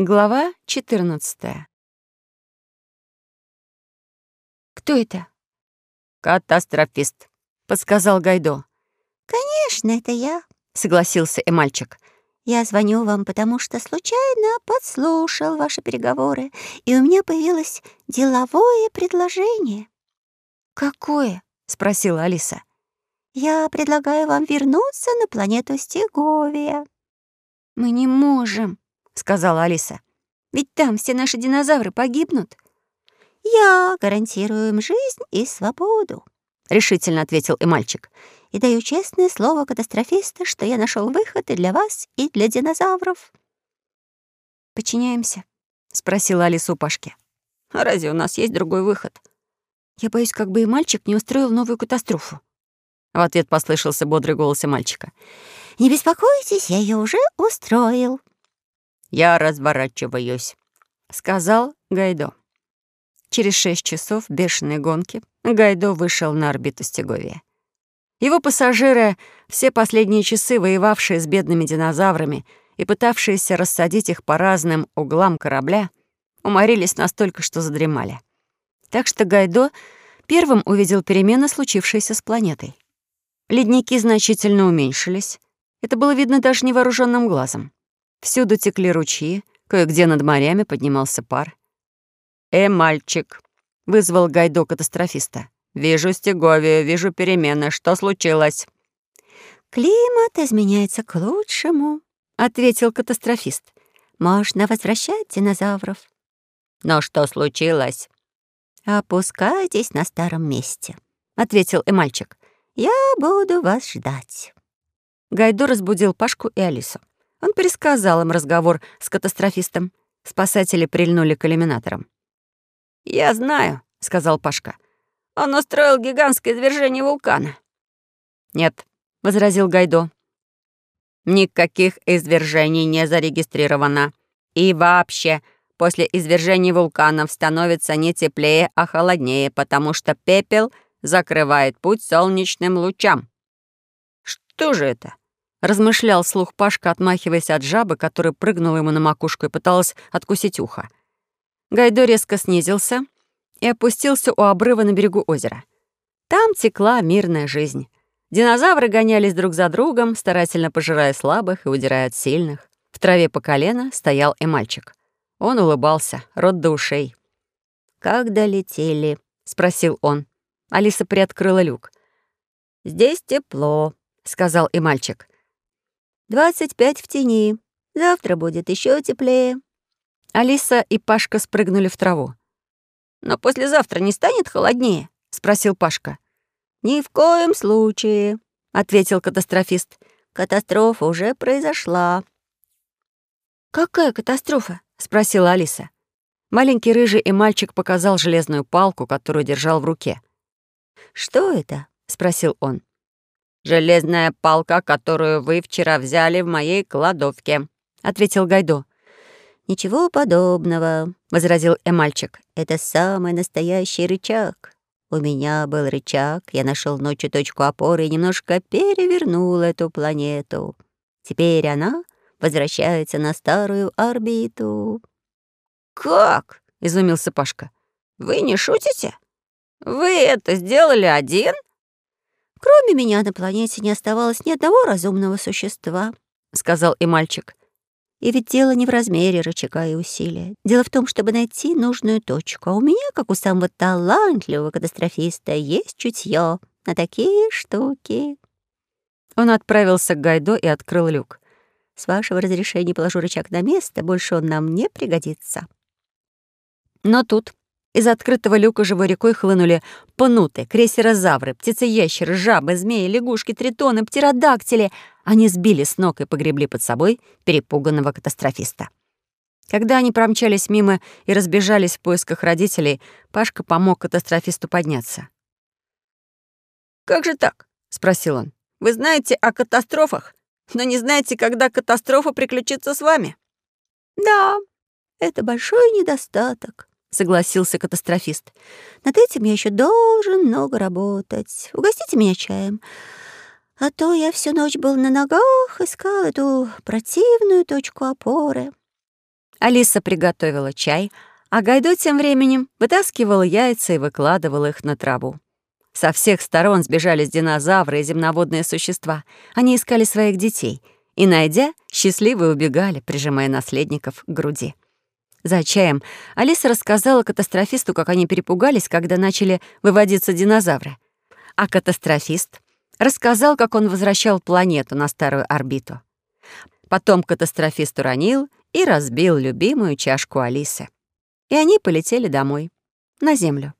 Глава 14. «Кто это?» «Катастрофист», — подсказал Гайдо. «Конечно, это я», — согласился Эмальчик. «Я звоню вам, потому что случайно подслушал ваши переговоры, и у меня появилось деловое предложение». «Какое?» — спросила Алиса. «Я предлагаю вам вернуться на планету Стеговия». «Мы не можем», сказала Алиса. «Ведь там все наши динозавры погибнут». «Я гарантирую им жизнь и свободу», — решительно ответил и мальчик. «И даю честное слово катастрофиста, что я нашел выход и для вас, и для динозавров». «Подчиняемся?» — спросила Алиса у Пашки. «А разве у нас есть другой выход?» «Я боюсь, как бы и мальчик не устроил новую катастрофу». В ответ послышался бодрый голос мальчика. «Не беспокойтесь, я ее уже устроил». «Я разворачиваюсь», — сказал Гайдо. Через шесть часов бешеной гонки Гайдо вышел на орбиту Стеговия. Его пассажиры, все последние часы воевавшие с бедными динозаврами и пытавшиеся рассадить их по разным углам корабля, уморились настолько, что задремали. Так что Гайдо первым увидел перемены, случившиеся с планетой. Ледники значительно уменьшились. Это было видно даже невооруженным глазом. Всюду текли ручьи, кое-где над морями поднимался пар. «Э, мальчик!» — вызвал Гайдо катастрофиста. «Вижу стеговию, вижу перемены. Что случилось?» «Климат изменяется к лучшему», — ответил катастрофист. «Можно возвращать динозавров». «Но что случилось?» «Опускайтесь на старом месте», — ответил и мальчик. «Я буду вас ждать». Гайдо разбудил Пашку и Алису. Он пересказал им разговор с катастрофистом. Спасатели прильнули к иллюминаторам. «Я знаю», — сказал Пашка. «Он устроил гигантское извержение вулкана». «Нет», — возразил Гайдо. «Никаких извержений не зарегистрировано. И вообще, после извержения вулканов становится не теплее, а холоднее, потому что пепел закрывает путь солнечным лучам». «Что же это?» Размышлял слух Пашка, отмахиваясь от жабы, которая прыгнула ему на макушку и пыталась откусить ухо. Гайдо резко снизился и опустился у обрыва на берегу озера. Там текла мирная жизнь. Динозавры гонялись друг за другом, старательно пожирая слабых и удирая от сильных. В траве по колено стоял и мальчик. Он улыбался, рот до ушей. «Как долетели?» — спросил он. Алиса приоткрыла люк. «Здесь тепло», — сказал и мальчик. Двадцать пять в тени. Завтра будет еще теплее». Алиса и Пашка спрыгнули в траву. «Но послезавтра не станет холоднее?» — спросил Пашка. «Ни в коем случае», — ответил катастрофист. «Катастрофа уже произошла». «Какая катастрофа?» — спросила Алиса. Маленький рыжий и мальчик показал железную палку, которую держал в руке. «Что это?» — спросил он. «Железная палка, которую вы вчера взяли в моей кладовке», — ответил Гайдо. «Ничего подобного», — возразил Эмальчик. «Это самый настоящий рычаг. У меня был рычаг, я нашел ночью точку опоры и немножко перевернул эту планету. Теперь она возвращается на старую орбиту». «Как?» — изумился Пашка. «Вы не шутите? Вы это сделали один?» «Кроме меня на планете не оставалось ни одного разумного существа», — сказал и мальчик. «И ведь дело не в размере рычага и усилия. Дело в том, чтобы найти нужную точку. А у меня, как у самого талантливого катастрофиста, есть чутье на такие штуки». Он отправился к Гайдо и открыл люк. «С вашего разрешения положу рычаг на место, больше он нам не пригодится». Но тут из открытого люка живой рекой хлынули пнуты, крейсерозавры, птицеящеры, жабы, змеи, лягушки, тритоны, птеродактили. Они сбили с ног и погребли под собой перепуганного катастрофиста. Когда они промчались мимо и разбежались в поисках родителей, Пашка помог катастрофисту подняться. «Как же так?» — спросил он. «Вы знаете о катастрофах, но не знаете, когда катастрофа приключится с вами?» «Да, это большой недостаток», — согласился катастрофист. «Над этим я еще должен много работать. Угостите меня чаем. А то я всю ночь был на ногах, искал эту противную точку опоры». Алиса приготовила чай, а Гайдо тем временем вытаскивал яйца и выкладывал их на траву. Со всех сторон сбежались динозавры и земноводные существа. Они искали своих детей и, найдя, счастливые убегали, прижимая наследников к груди. За чаем Алиса рассказала катастрофисту, как они перепугались, когда начали выводиться динозавры. А катастрофист рассказал, как он возвращал планету на старую орбиту. Потом катастрофист уронил и разбил любимую чашку Алисы. И они полетели домой, на Землю.